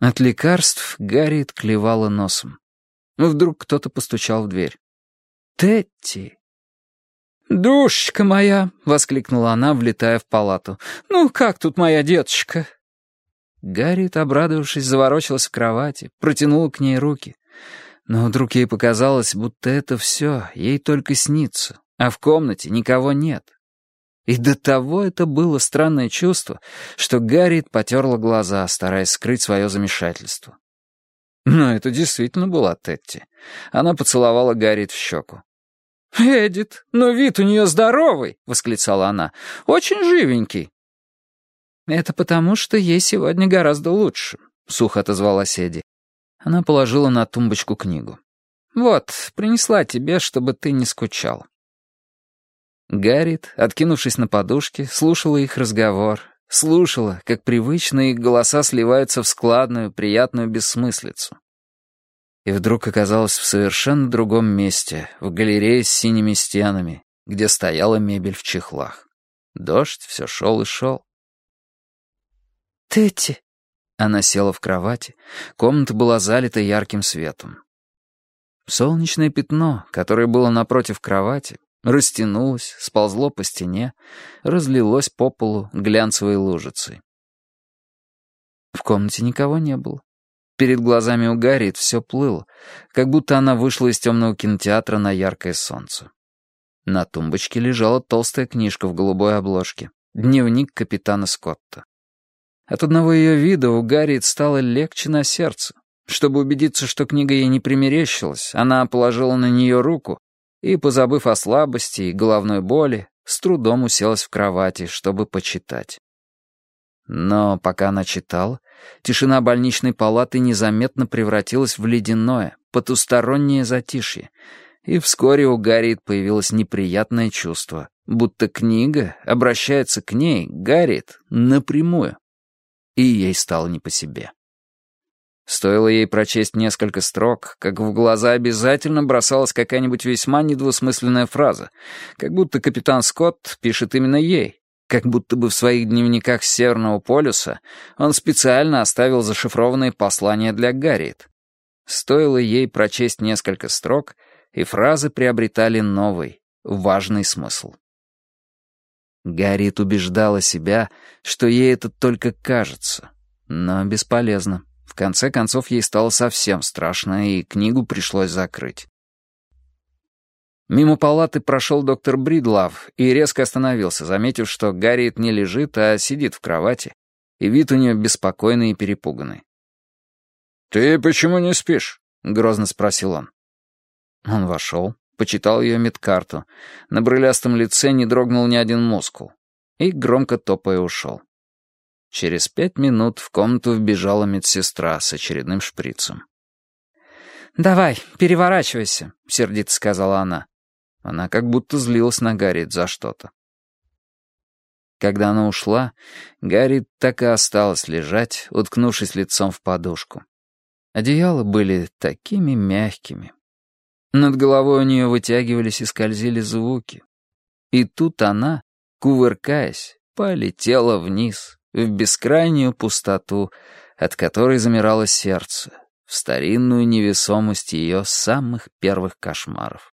От лекарств Гарриет клевала носом. Вдруг кто-то постучал в дверь. «Тетти!» «Душечка моя!» — воскликнула она, влетая в палату. «Ну, как тут моя деточка?» Гарриет, обрадовавшись, заворочилась в кровати, протянула к ней руки. Но вдруг ей показалось, будто это все ей только снится, а в комнате никого нет. И до того это было странное чувство, что Гарриет потерла глаза, стараясь скрыть свое замешательство. Но это действительно была Тетти. Она поцеловала Гарриет в щеку. «Эдит, но вид у нее здоровый!» — восклицала она. «Очень живенький». «Это потому, что ей сегодня гораздо лучше», — сухо отозвалась Эдди. Она положила на тумбочку книгу. «Вот, принесла тебе, чтобы ты не скучал». Гаррит, откинувшись на подушке, слушала их разговор, слушала, как привычные их голоса сливаются в складную, приятную бессмыслицу. И вдруг оказалась в совершенно другом месте, в галерее с синими стенами, где стояла мебель в чехлах. Дождь все шел и шел. «Тетти!» Она села в кровати, комната была залита ярким светом. Солнечное пятно, которое было напротив кровати, Растянулось, сползло по стене, разлилось по полу глянцевой лужицей. В комнате никого не было. Перед глазами у Гарриет все плыло, как будто она вышла из темного кинотеатра на яркое солнце. На тумбочке лежала толстая книжка в голубой обложке. Дневник капитана Скотта. От одного ее вида у Гарриет стало легче на сердце. Чтобы убедиться, что книга ей не примерещилась, она положила на нее руку и, позабыв о слабости и головной боли, с трудом уселась в кровати, чтобы почитать. Но пока она читала, тишина больничной палаты незаметно превратилась в ледяное, потустороннее затишье, и вскоре у Гарриет появилось неприятное чувство, будто книга обращается к ней, Гарриет, напрямую. И ей стало не по себе. Стоило ей прочесть несколько строк, как в глаза обязательно бросалась какая-нибудь весьма недвусмысленная фраза, как будто капитан Скотт пишет именно ей, как будто бы в своих дневниках Северного полюса он специально оставил зашифрованные послания для Гарриет. Стоило ей прочесть несколько строк, и фразы приобретали новый, важный смысл. Гарриет убеждала себя, что ей это только кажется, но бесполезно. Конце концов, ей стало совсем страшно, и книгу пришлось закрыть. Мимо палаты прошел доктор Бридлав и резко остановился, заметив, что Гарриет не лежит, а сидит в кровати, и вид у нее беспокойный и перепуганный. «Ты почему не спишь?» — грозно спросил он. Он вошел, почитал ее медкарту. На брылястом лице не дрогнул ни один мускул. И, громко топая, ушел. Через пять минут в комнату вбежала медсестра с очередным шприцем. «Давай, переворачивайся», — сердито сказала она. Она как будто злилась на Гарриет за что-то. Когда она ушла, Гарри так и осталась лежать, уткнувшись лицом в подушку. Одеяла были такими мягкими. Над головой у нее вытягивались и скользили звуки. И тут она, кувыркаясь, полетела вниз, в бескрайнюю пустоту, от которой замирало сердце, в старинную невесомость ее самых первых кошмаров.